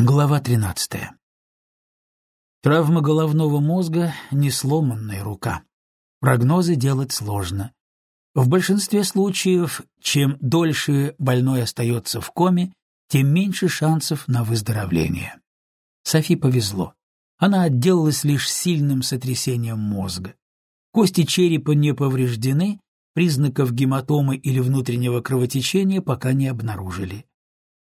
Глава 13. Травма головного мозга — не сломанная рука. Прогнозы делать сложно. В большинстве случаев, чем дольше больной остается в коме, тем меньше шансов на выздоровление. Софи повезло. Она отделалась лишь сильным сотрясением мозга. Кости черепа не повреждены, признаков гематомы или внутреннего кровотечения пока не обнаружили.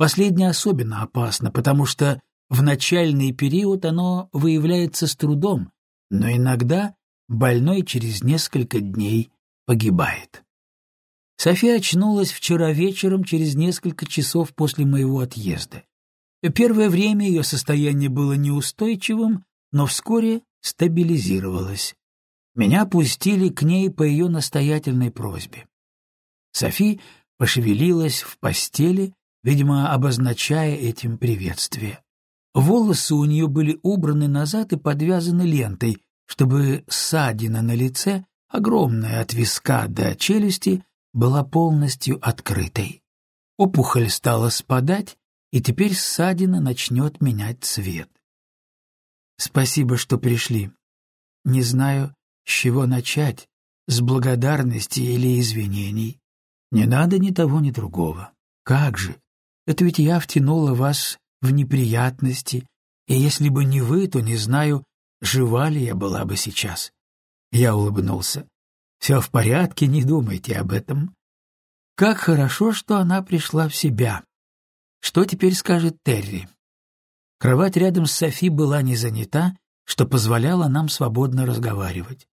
Последнее особенно опасно, потому что в начальный период оно выявляется с трудом, но иногда больной через несколько дней погибает. София очнулась вчера вечером через несколько часов после моего отъезда. Первое время ее состояние было неустойчивым, но вскоре стабилизировалось. Меня пустили к ней по ее настоятельной просьбе. Софи пошевелилась в постели видимо, обозначая этим приветствие. Волосы у нее были убраны назад и подвязаны лентой, чтобы ссадина на лице, огромная от виска до челюсти, была полностью открытой. Опухоль стала спадать, и теперь ссадина начнет менять цвет. Спасибо, что пришли. Не знаю, с чего начать, с благодарности или извинений. Не надо ни того, ни другого. Как же? Это ведь я втянула вас в неприятности, и если бы не вы, то не знаю, жива ли я была бы сейчас. Я улыбнулся. Все в порядке, не думайте об этом. Как хорошо, что она пришла в себя. Что теперь скажет Терри? Кровать рядом с Софи была не занята, что позволяло нам свободно разговаривать.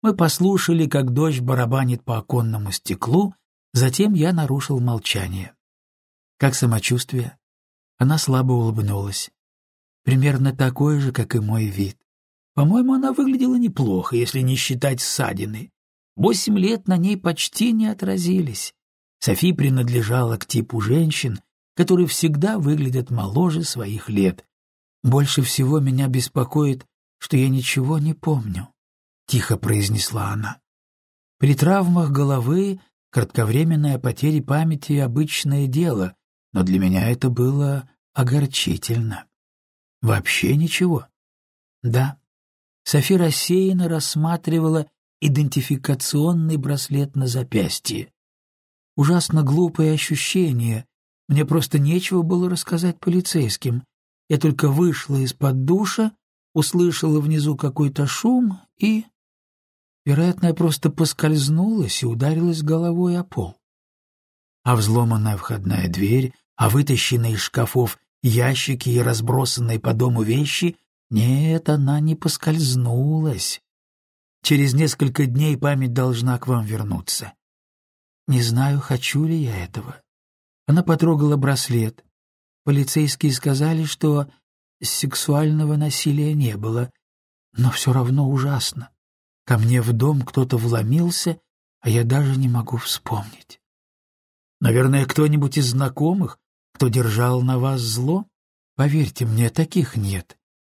Мы послушали, как дождь барабанит по оконному стеклу, затем я нарушил молчание. Как самочувствие? Она слабо улыбнулась. Примерно такой же, как и мой вид. По-моему, она выглядела неплохо, если не считать ссадины. Восемь лет на ней почти не отразились. Софи принадлежала к типу женщин, которые всегда выглядят моложе своих лет. Больше всего меня беспокоит, что я ничего не помню, — тихо произнесла она. При травмах головы кратковременная потеря памяти — обычное дело, но для меня это было огорчительно. Вообще ничего. Да. Софи рассеянно рассматривала идентификационный браслет на запястье. Ужасно глупое ощущение. Мне просто нечего было рассказать полицейским. Я только вышла из-под душа, услышала внизу какой-то шум и... Вероятно, я просто поскользнулась и ударилась головой о пол а взломанная входная дверь, а вытащенные из шкафов ящики и разбросанные по дому вещи — нет, она не поскользнулась. Через несколько дней память должна к вам вернуться. Не знаю, хочу ли я этого. Она потрогала браслет. Полицейские сказали, что сексуального насилия не было, но все равно ужасно. Ко мне в дом кто-то вломился, а я даже не могу вспомнить. Наверное, кто-нибудь из знакомых, кто держал на вас зло? Поверьте мне, таких нет.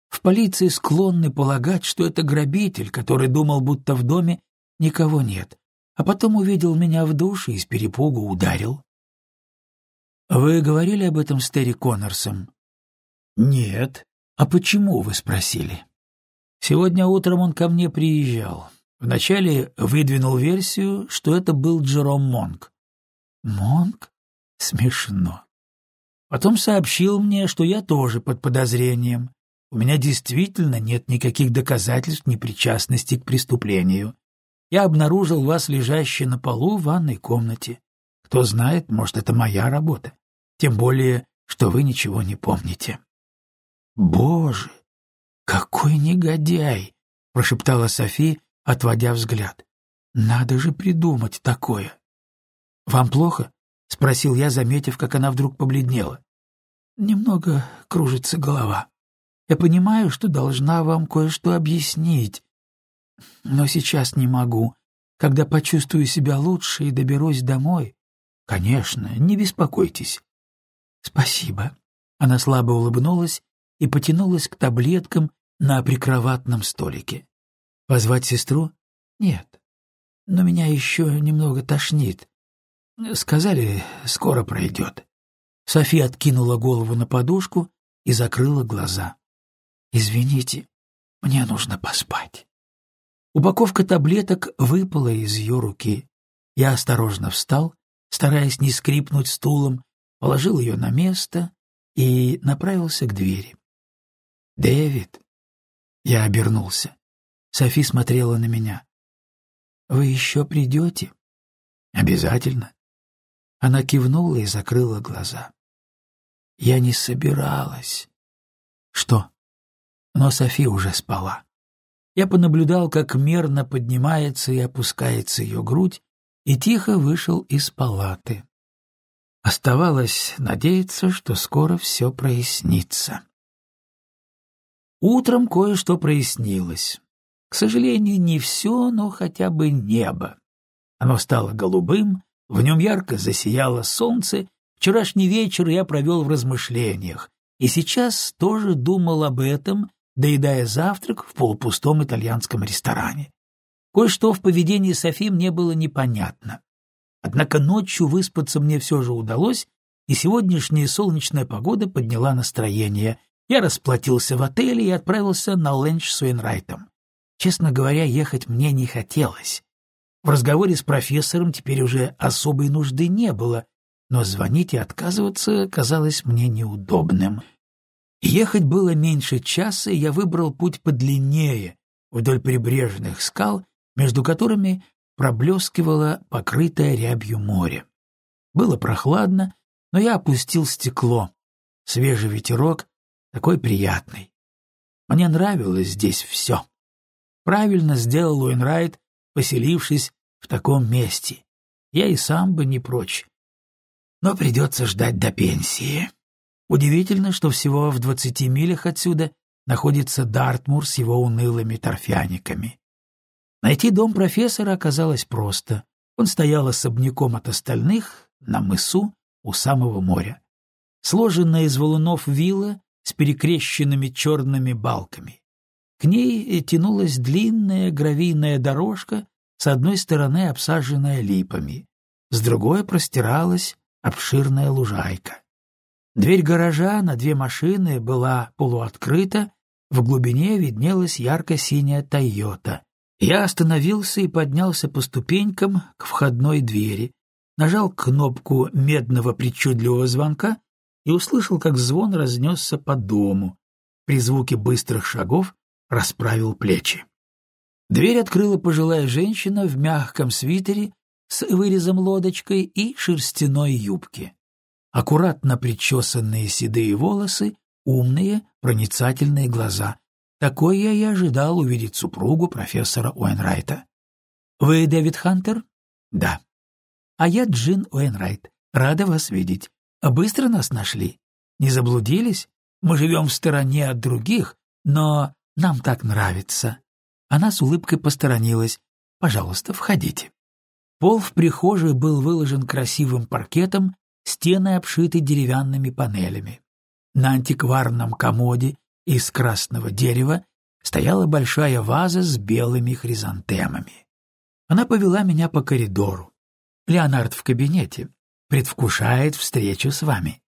В полиции склонны полагать, что это грабитель, который думал, будто в доме никого нет, а потом увидел меня в душе и с перепугу ударил. Вы говорили об этом с Терри Коннорсом? Нет. А почему, вы спросили? Сегодня утром он ко мне приезжал. Вначале выдвинул версию, что это был Джером Монк. Монк? Смешно. Потом сообщил мне, что я тоже под подозрением. У меня действительно нет никаких доказательств непричастности к преступлению. Я обнаружил вас лежащей на полу в ванной комнате. Кто знает, может, это моя работа. Тем более, что вы ничего не помните. Боже, какой негодяй! прошептала Софи, отводя взгляд. Надо же придумать такое. «Вам плохо?» — спросил я, заметив, как она вдруг побледнела. «Немного кружится голова. Я понимаю, что должна вам кое-что объяснить, но сейчас не могу. Когда почувствую себя лучше и доберусь домой...» «Конечно, не беспокойтесь». «Спасибо». Она слабо улыбнулась и потянулась к таблеткам на прикроватном столике. «Позвать сестру?» «Нет. Но меня еще немного тошнит. Сказали, скоро пройдет. София откинула голову на подушку, и закрыла глаза. «Извините, мне нужно поспать». Упаковка таблеток выпала из ее руки. Я осторожно встал, стараясь не скрипнуть стулом, положил ее на место и направился к двери. «Дэвид!» Я обернулся. Софи смотрела на меня. «Вы еще придете?» «Обязательно». Она кивнула и закрыла глаза. Я не собиралась. Что? Но Софи уже спала. Я понаблюдал, как мерно поднимается и опускается ее грудь, и тихо вышел из палаты. Оставалось надеяться, что скоро все прояснится. Утром кое-что прояснилось. К сожалению, не все, но хотя бы небо. Оно стало голубым, в нем ярко засияло солнце, Вчерашний вечер я провел в размышлениях, и сейчас тоже думал об этом, доедая завтрак в полупустом итальянском ресторане. Кое-что в поведении Софи мне было непонятно. Однако ночью выспаться мне все же удалось, и сегодняшняя солнечная погода подняла настроение. Я расплатился в отеле и отправился на ленч с Уэнрайтом. Честно говоря, ехать мне не хотелось. В разговоре с профессором теперь уже особой нужды не было, но звонить и отказываться казалось мне неудобным. Ехать было меньше часа, и я выбрал путь подлиннее, вдоль прибрежных скал, между которыми проблескивало покрытое рябью море. Было прохладно, но я опустил стекло. Свежий ветерок, такой приятный. Мне нравилось здесь все. Правильно сделал Уэнрайт, поселившись в таком месте. Я и сам бы не прочь но придется ждать до пенсии. Удивительно, что всего в двадцати милях отсюда находится Дартмур с его унылыми торфяниками. Найти дом профессора оказалось просто. Он стоял особняком от остальных на мысу у самого моря. Сложенная из валунов вилла с перекрещенными черными балками. К ней тянулась длинная гравийная дорожка, с одной стороны обсаженная липами, с другой простиралась обширная лужайка. Дверь гаража на две машины была полуоткрыта, в глубине виднелась ярко-синяя «Тойота». Я остановился и поднялся по ступенькам к входной двери, нажал кнопку медного причудливого звонка и услышал, как звон разнесся по дому. При звуке быстрых шагов расправил плечи. Дверь открыла пожилая женщина в мягком свитере с вырезом лодочкой и шерстяной юбки. Аккуратно причесанные седые волосы, умные, проницательные глаза. Такой я и ожидал увидеть супругу профессора Уэнрайта. «Вы Дэвид Хантер?» «Да». «А я Джин Уэнрайт. Рада вас видеть. Быстро нас нашли? Не заблудились? Мы живем в стороне от других, но нам так нравится». Она с улыбкой посторонилась. «Пожалуйста, входите». Пол в прихожей был выложен красивым паркетом, стены обшиты деревянными панелями. На антикварном комоде из красного дерева стояла большая ваза с белыми хризантемами. Она повела меня по коридору. Леонард в кабинете. Предвкушает встречу с вами.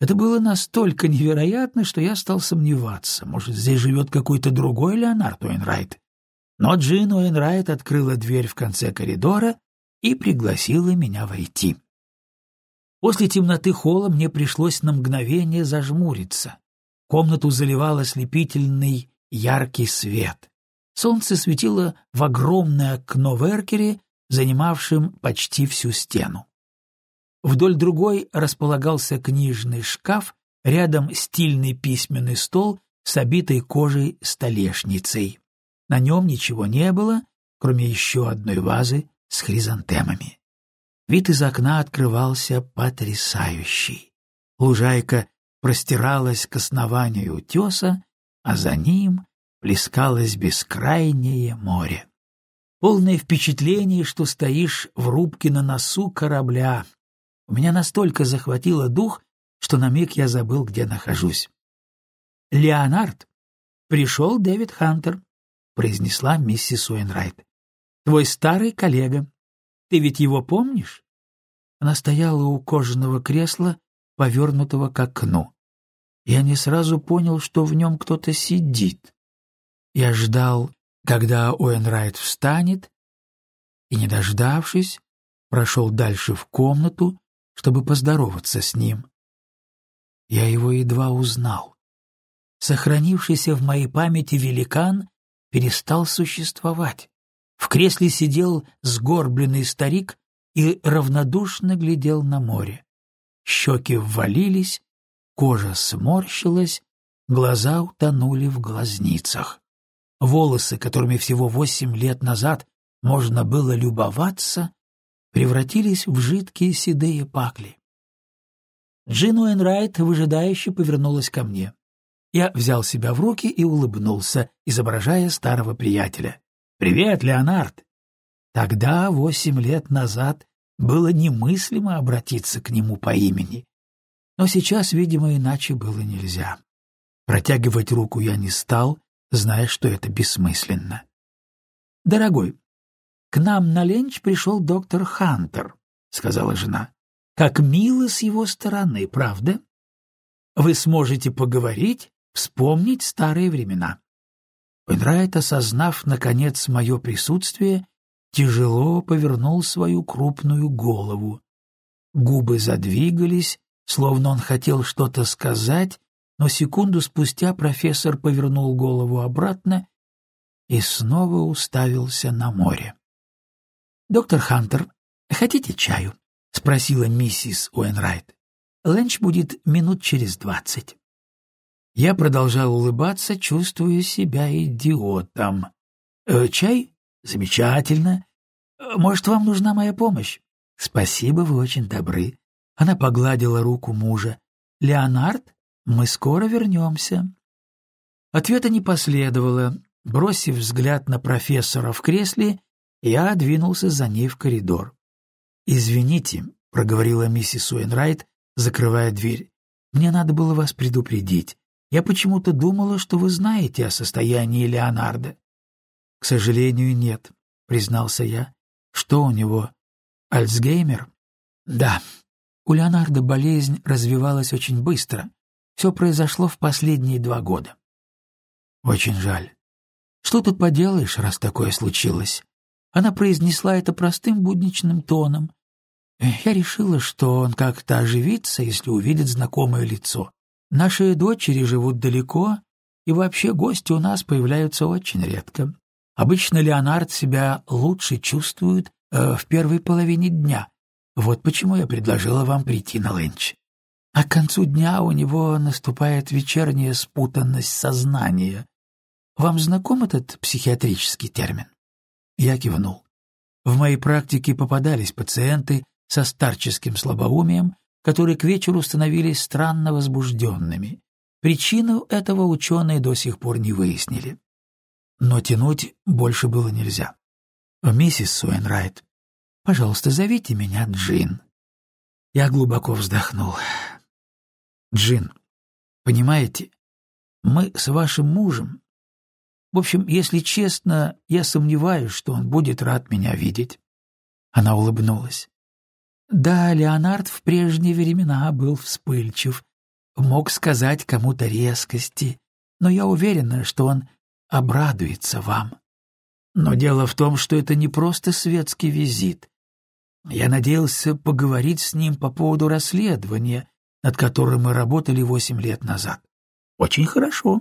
Это было настолько невероятно, что я стал сомневаться. Может, здесь живет какой-то другой Леонард Уэнрайт? Но Джин Уэнрайт открыла дверь в конце коридора и пригласила меня войти. После темноты холла мне пришлось на мгновение зажмуриться. Комнату заливал ослепительный яркий свет. Солнце светило в огромное окно в эркере, занимавшем почти всю стену. Вдоль другой располагался книжный шкаф, рядом стильный письменный стол с обитой кожей столешницей. На нем ничего не было, кроме еще одной вазы с хризантемами. Вид из окна открывался потрясающий. Лужайка простиралась к основанию утеса, а за ним плескалось бескрайнее море. Полное впечатление, что стоишь в рубке на носу корабля. У меня настолько захватило дух, что на миг я забыл, где нахожусь. «Леонард, пришел Дэвид Хантер», — произнесла миссис Уэнрайт. Твой старый коллега. Ты ведь его помнишь?» Она стояла у кожаного кресла, повернутого к окну. Я не сразу понял, что в нем кто-то сидит. Я ждал, когда Уэнрайт встанет, и, не дождавшись, прошел дальше в комнату, чтобы поздороваться с ним. Я его едва узнал. Сохранившийся в моей памяти великан перестал существовать. В кресле сидел сгорбленный старик и равнодушно глядел на море. Щеки ввалились, кожа сморщилась, глаза утонули в глазницах. Волосы, которыми всего восемь лет назад можно было любоваться, превратились в жидкие седые пакли. Джин Уэнрайт выжидающе повернулась ко мне. Я взял себя в руки и улыбнулся, изображая старого приятеля. «Привет, Леонард!» Тогда, восемь лет назад, было немыслимо обратиться к нему по имени. Но сейчас, видимо, иначе было нельзя. Протягивать руку я не стал, зная, что это бессмысленно. «Дорогой, к нам на ленч пришел доктор Хантер», — сказала жена. «Как мило с его стороны, правда? Вы сможете поговорить, вспомнить старые времена». Уэнрайт, осознав, наконец, мое присутствие, тяжело повернул свою крупную голову. Губы задвигались, словно он хотел что-то сказать, но секунду спустя профессор повернул голову обратно и снова уставился на море. «Доктор Хантер, хотите чаю?» — спросила миссис Уэнрайт. «Ленч будет минут через двадцать». Я продолжал улыбаться, чувствуя себя идиотом. «Э, «Чай? Замечательно. Может, вам нужна моя помощь?» «Спасибо, вы очень добры». Она погладила руку мужа. «Леонард, мы скоро вернемся». Ответа не последовало. Бросив взгляд на профессора в кресле, я двинулся за ней в коридор. «Извините», — проговорила миссис Уэнрайт, закрывая дверь. «Мне надо было вас предупредить. Я почему-то думала, что вы знаете о состоянии Леонардо». «К сожалению, нет», — признался я. «Что у него? Альцгеймер?» «Да. У Леонардо болезнь развивалась очень быстро. Все произошло в последние два года. Очень жаль. Что тут поделаешь, раз такое случилось? Она произнесла это простым будничным тоном. Я решила, что он как-то оживится, если увидит знакомое лицо. Наши дочери живут далеко, и вообще гости у нас появляются очень редко. Обычно Леонард себя лучше чувствует э, в первой половине дня. Вот почему я предложила вам прийти на ленч. А к концу дня у него наступает вечерняя спутанность сознания. Вам знаком этот психиатрический термин? Я кивнул. В моей практике попадались пациенты со старческим слабоумием, которые к вечеру становились странно возбужденными. Причину этого ученые до сих пор не выяснили. Но тянуть больше было нельзя. «Миссис Суэнрайт, пожалуйста, зовите меня Джин». Я глубоко вздохнул. Джин, понимаете, мы с вашим мужем... В общем, если честно, я сомневаюсь, что он будет рад меня видеть. Она улыбнулась. Да, Леонард в прежние времена был вспыльчив, мог сказать кому-то резкости, но я уверена, что он обрадуется вам. Но дело в том, что это не просто светский визит. Я надеялся поговорить с ним по поводу расследования, над которым мы работали восемь лет назад. Очень хорошо.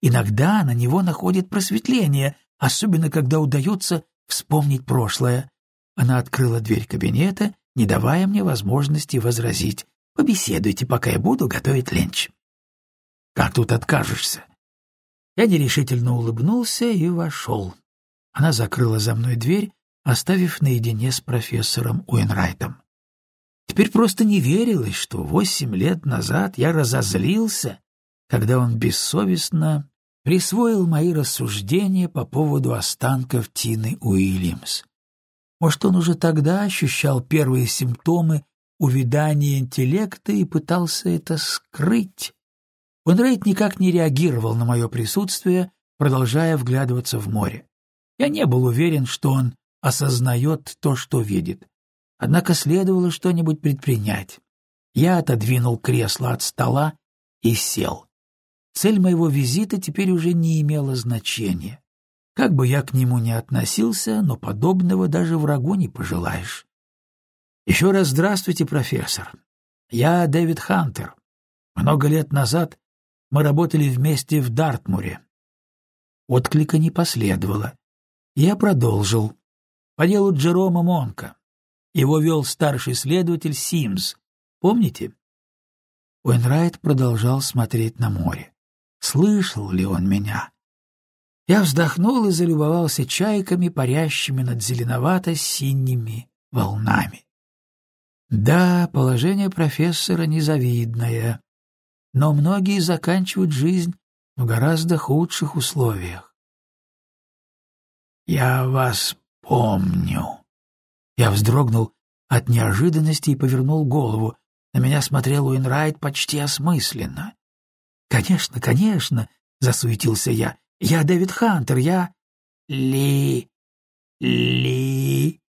Иногда на него находит просветление, особенно когда удается вспомнить прошлое. Она открыла дверь кабинета, не давая мне возможности возразить. «Побеседуйте, пока я буду готовить ленч». «Как тут откажешься?» Я нерешительно улыбнулся и вошел. Она закрыла за мной дверь, оставив наедине с профессором Уэнрайтом. Теперь просто не верилось, что восемь лет назад я разозлился, когда он бессовестно присвоил мои рассуждения по поводу останков Тины Уильямс. Может, он уже тогда ощущал первые симптомы увядания интеллекта и пытался это скрыть. Уэнрейт никак не реагировал на мое присутствие, продолжая вглядываться в море. Я не был уверен, что он осознает то, что видит. Однако следовало что-нибудь предпринять. Я отодвинул кресло от стола и сел. Цель моего визита теперь уже не имела значения. Как бы я к нему ни относился, но подобного даже врагу не пожелаешь. Еще раз здравствуйте, профессор. Я Дэвид Хантер. Много лет назад мы работали вместе в Дартмуре. Отклика не последовало. Я продолжил. По делу Джерома Монка. Его вел старший следователь Симс. Помните? Уэнрайт продолжал смотреть на море. Слышал ли он меня? Я вздохнул и залюбовался чайками, парящими над зеленовато-синими волнами. Да, положение профессора незавидное, но многие заканчивают жизнь в гораздо худших условиях. «Я вас помню». Я вздрогнул от неожиданности и повернул голову. На меня смотрел Уинрайт почти осмысленно. «Конечно, конечно», — засуетился я. «Я Дэвид Хантер, я...» «Ли... ли...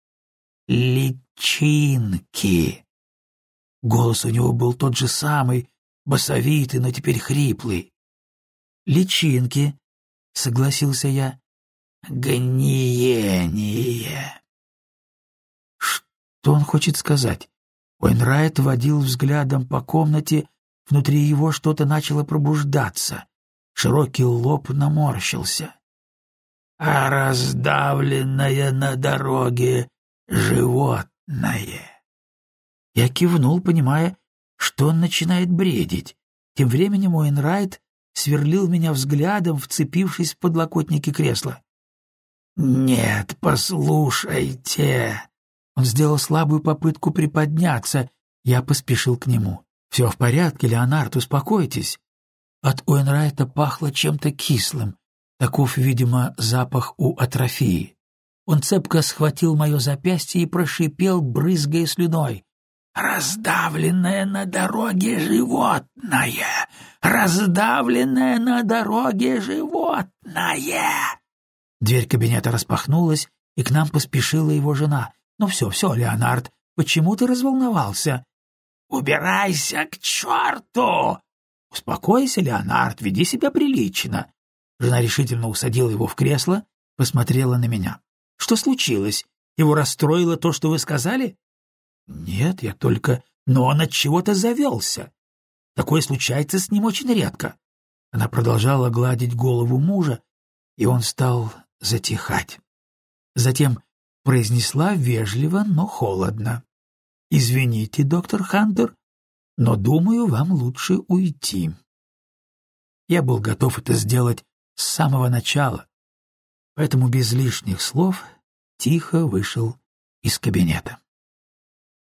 личинки». Голос у него был тот же самый, басовитый, но теперь хриплый. «Личинки», — согласился я. «Гниение». Что он хочет сказать? Уэйнрайт водил взглядом по комнате, внутри его что-то начало пробуждаться. Широкий лоб наморщился. «А раздавленное на дороге животное!» Я кивнул, понимая, что он начинает бредить. Тем временем Уэйнрайт сверлил меня взглядом, вцепившись в подлокотники кресла. «Нет, послушайте!» Он сделал слабую попытку приподняться. Я поспешил к нему. «Все в порядке, Леонард, успокойтесь». От Уэнрайта пахло чем-то кислым. Таков, видимо, запах у атрофии. Он цепко схватил мое запястье и прошипел, брызгая слюной. «Раздавленное на дороге животное! Раздавленное на дороге животное!» Дверь кабинета распахнулась, и к нам поспешила его жена. «Ну все, все, Леонард, почему ты разволновался?» «Убирайся к черту!» «Успокойся, Леонард, веди себя прилично». Жена решительно усадила его в кресло, посмотрела на меня. «Что случилось? Его расстроило то, что вы сказали?» «Нет, я только... Но он от чего-то завелся. Такое случается с ним очень редко». Она продолжала гладить голову мужа, и он стал затихать. Затем произнесла вежливо, но холодно. «Извините, доктор Хантер, но, думаю, вам лучше уйти». Я был готов это сделать с самого начала, поэтому без лишних слов тихо вышел из кабинета.